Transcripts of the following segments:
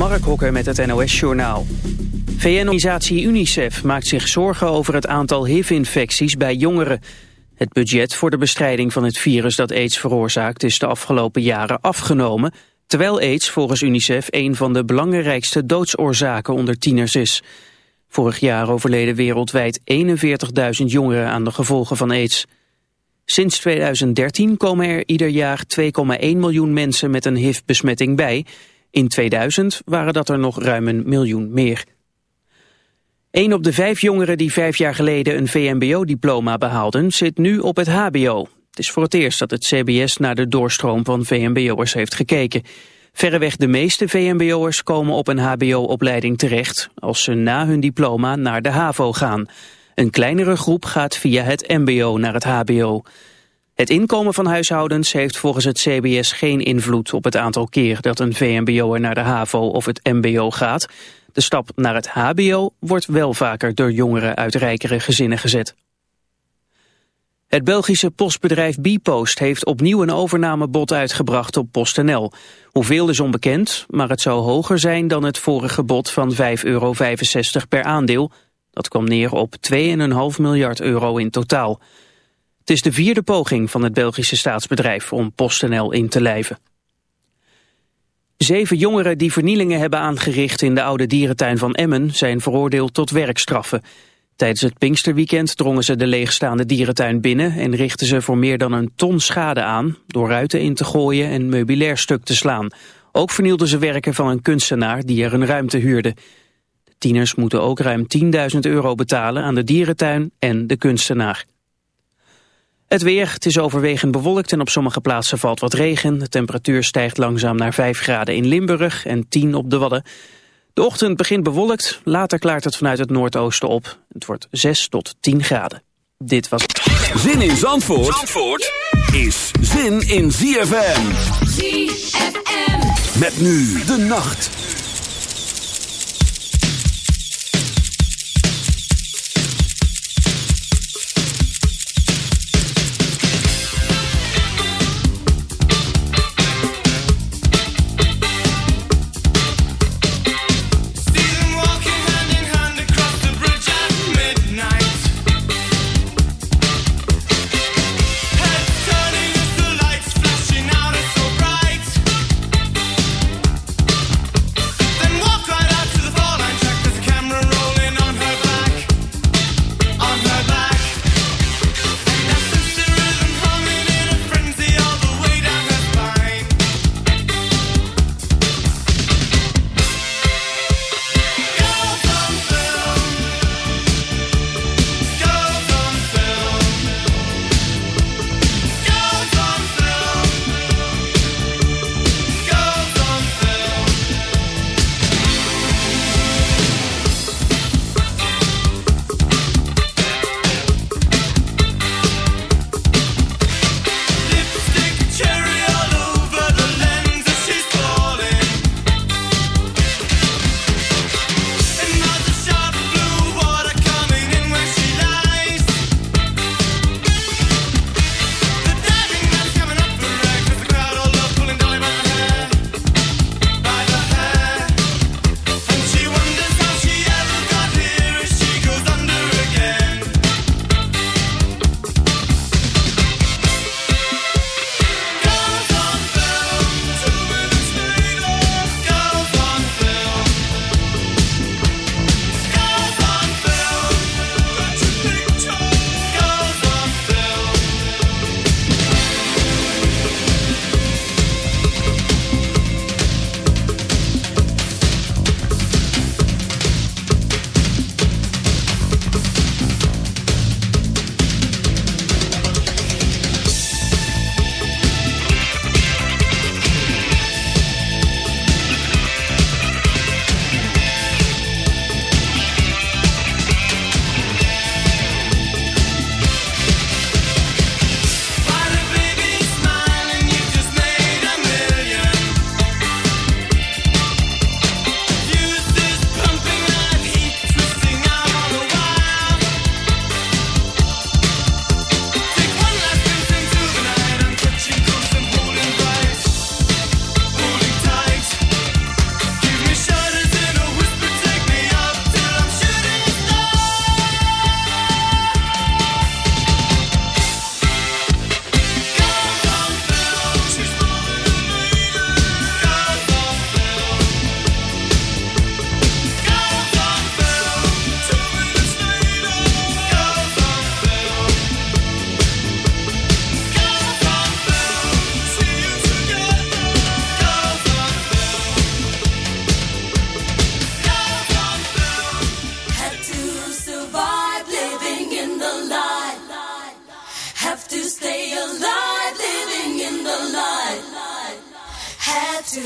Mark Hokker met het NOS-journaal. VN-organisatie UNICEF maakt zich zorgen over het aantal HIV-infecties bij jongeren. Het budget voor de bestrijding van het virus dat aids veroorzaakt is de afgelopen jaren afgenomen, terwijl aids volgens UNICEF een van de belangrijkste doodsoorzaken onder tieners is. Vorig jaar overleden wereldwijd 41.000 jongeren aan de gevolgen van aids. Sinds 2013 komen er ieder jaar 2,1 miljoen mensen met een HIV-besmetting bij. In 2000 waren dat er nog ruim een miljoen meer. Een op de vijf jongeren die vijf jaar geleden een VMBO-diploma behaalden... zit nu op het hbo. Het is voor het eerst dat het CBS naar de doorstroom van VMBO'ers heeft gekeken. Verreweg de meeste VMBO'ers komen op een hbo-opleiding terecht... als ze na hun diploma naar de HAVO gaan... Een kleinere groep gaat via het mbo naar het hbo. Het inkomen van huishoudens heeft volgens het CBS geen invloed op het aantal keer dat een VMBO'er naar de HAVO of het mbo gaat. De stap naar het hbo wordt wel vaker door jongeren uit rijkere gezinnen gezet. Het Belgische postbedrijf Bpost heeft opnieuw een overnamebod uitgebracht op PostNL. Hoeveel is onbekend, maar het zou hoger zijn dan het vorige bod van 5,65 euro per aandeel dat kwam neer op 2,5 miljard euro in totaal. Het is de vierde poging van het Belgische staatsbedrijf om PostNL in te lijven. Zeven jongeren die vernielingen hebben aangericht in de oude dierentuin van Emmen zijn veroordeeld tot werkstraffen. Tijdens het Pinksterweekend drongen ze de leegstaande dierentuin binnen en richtten ze voor meer dan een ton schade aan door ruiten in te gooien en meubilair stuk te slaan. Ook vernielden ze werken van een kunstenaar die er een ruimte huurde. Tieners moeten ook ruim 10.000 euro betalen aan de dierentuin en de kunstenaar. Het weer, het is overwegend bewolkt en op sommige plaatsen valt wat regen. De temperatuur stijgt langzaam naar 5 graden in Limburg en 10 op de Wadden. De ochtend begint bewolkt, later klaart het vanuit het noordoosten op. Het wordt 6 tot 10 graden. Dit was... Zin in Zandvoort, Zandvoort is zin in ZFM. ZFM. Met nu de nacht.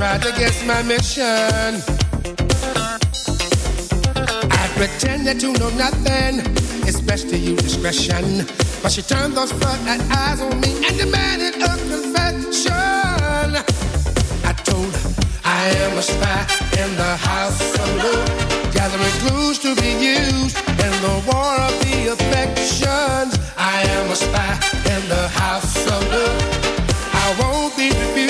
Tried to guess my mission. I pretended to know nothing. It's best to use discretion. But she turned those front eyes on me and demanded a confession. I told her I am a spy in the house of love, gathering clues to be used in the war of the affections. I am a spy in the house of love. I won't be refused.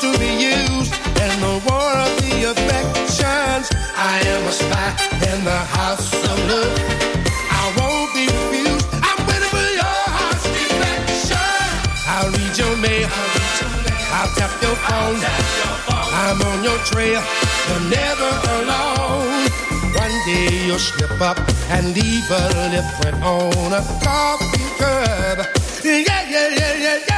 to be used the war of the affections. I am a spy in the house of love. I won't be refused. I'm waiting for your heart's. I'll read your mail. I'll tap your phone. I'm on your trail. You're never alone. One day you'll slip up and leave a lip print on a coffee cup. Yeah, yeah, yeah, yeah, yeah.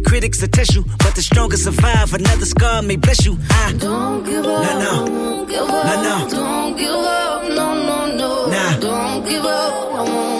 the critics attest you, but the strongest survive. Another scar may bless you. I don't give up. Nah, no. Don't give up. Nah, no. Don't give up. No, no, no. Nah. Don't give up. I won't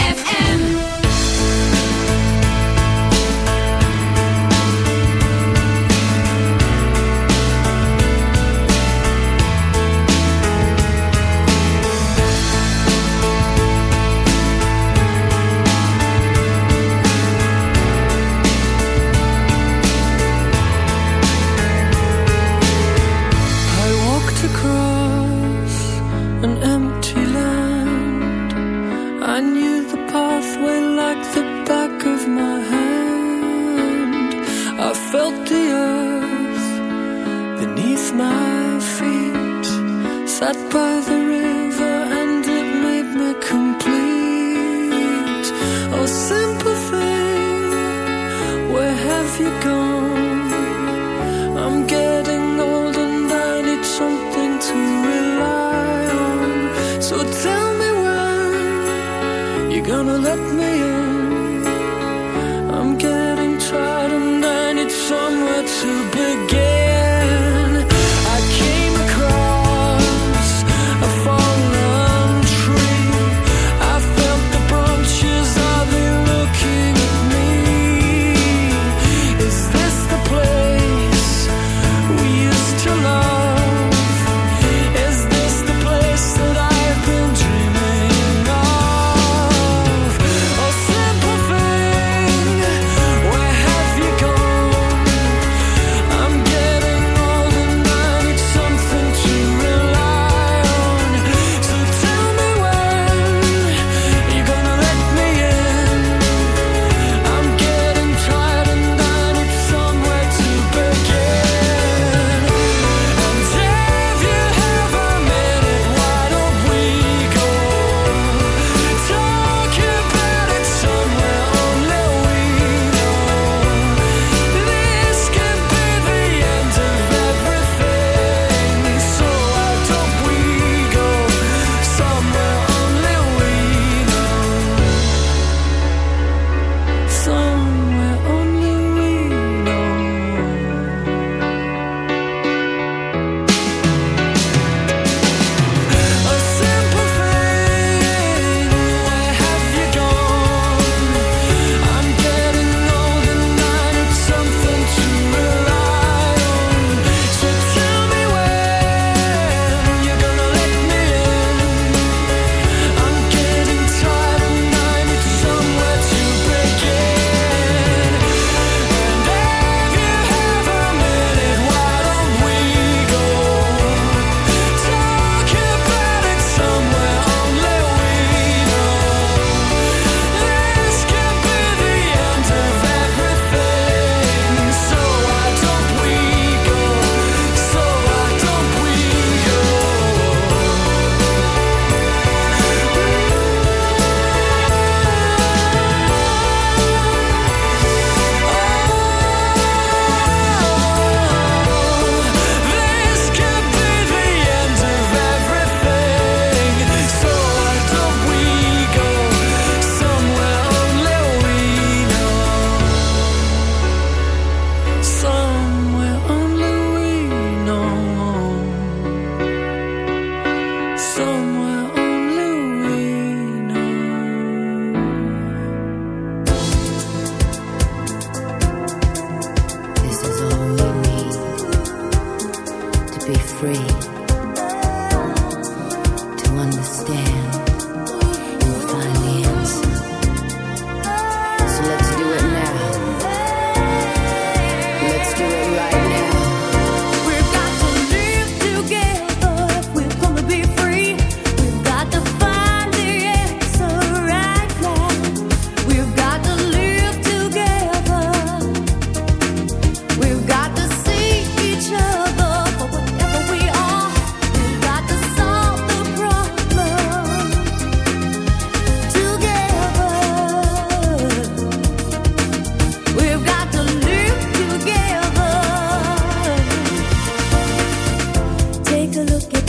ağlatma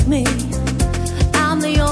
me. I'm the only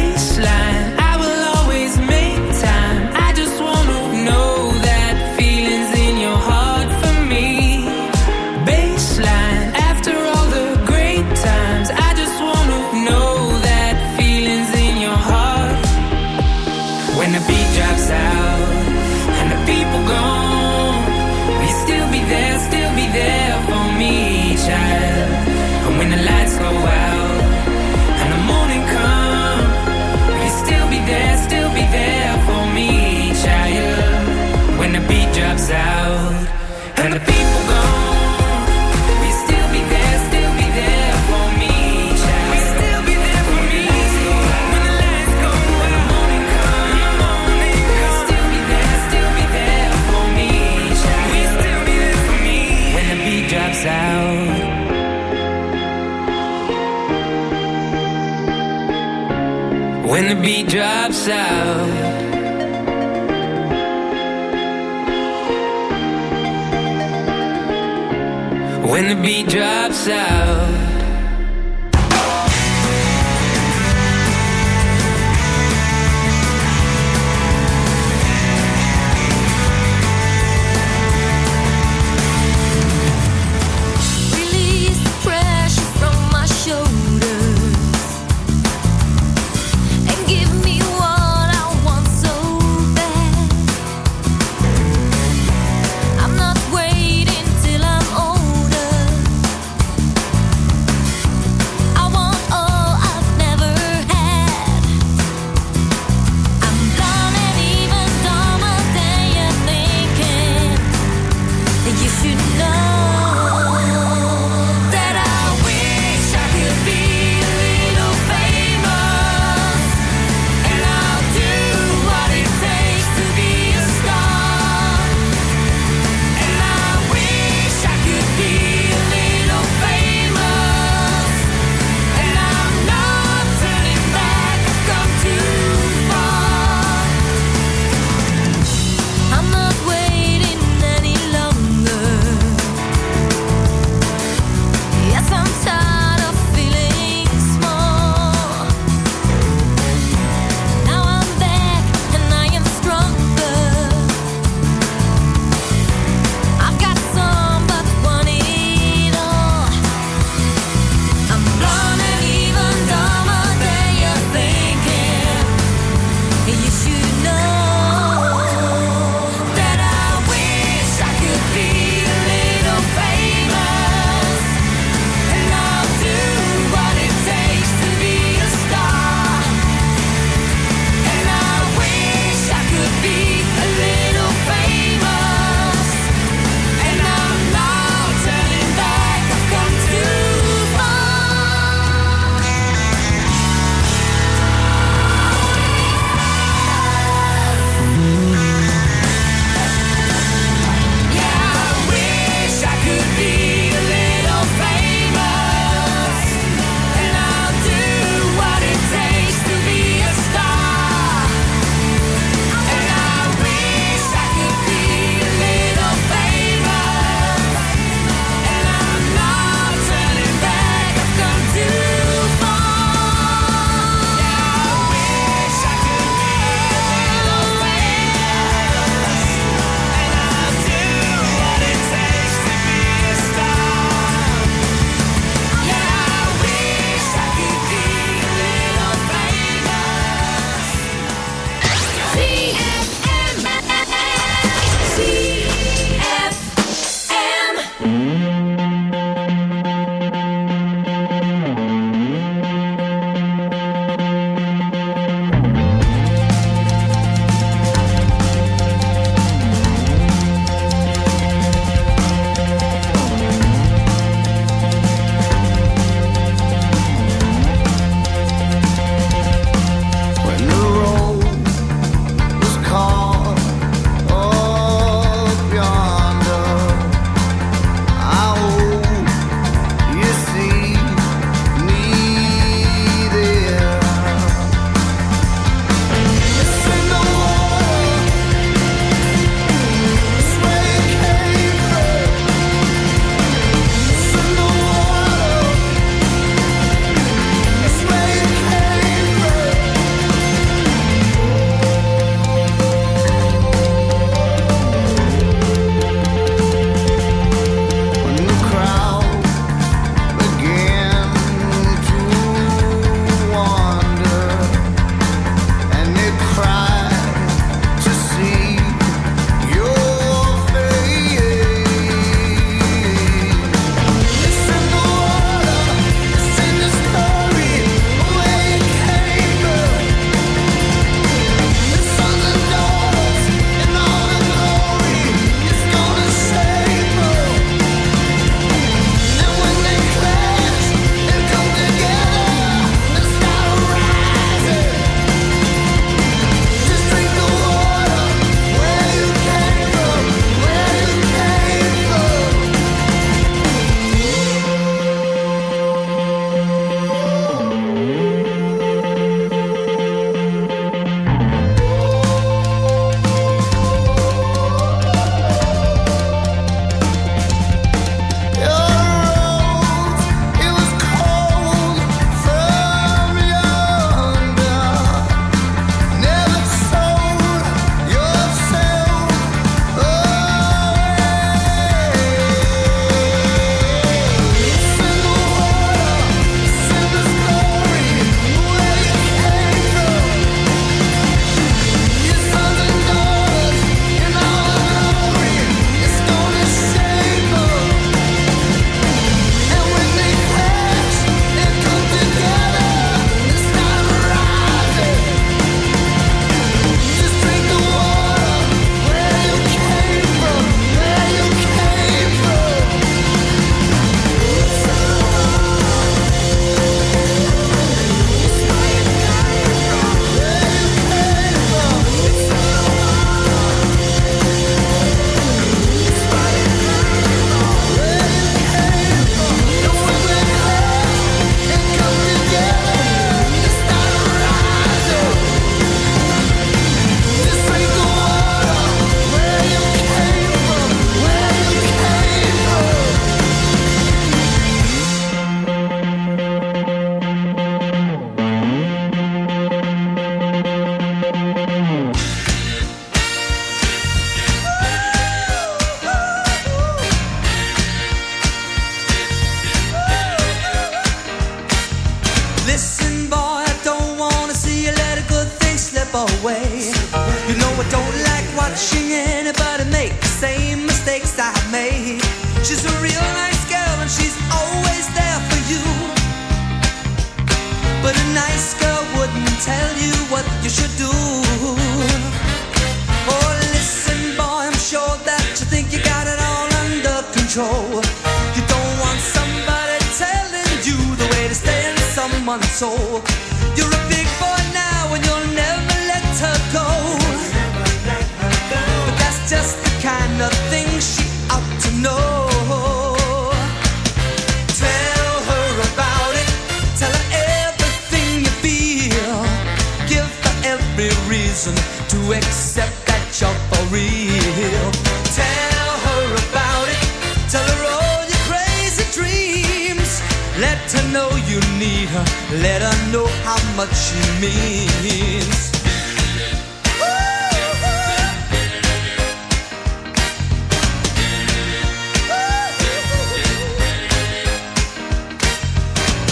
Out. When the beat drops out.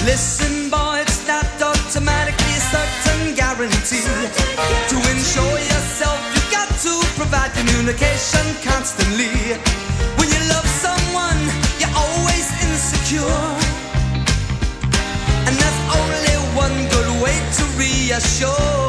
Listen, boy, it's not automatically a certain guarantee. To ensure yourself, you've got to provide communication constantly. When you love someone, you're always insecure. And there's only one good way to reassure.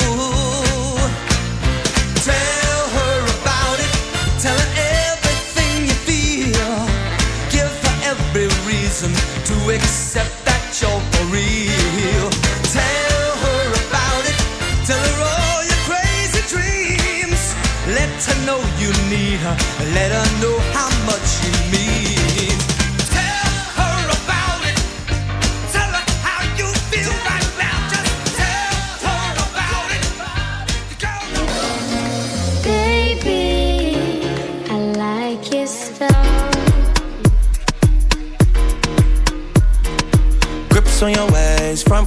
Let her know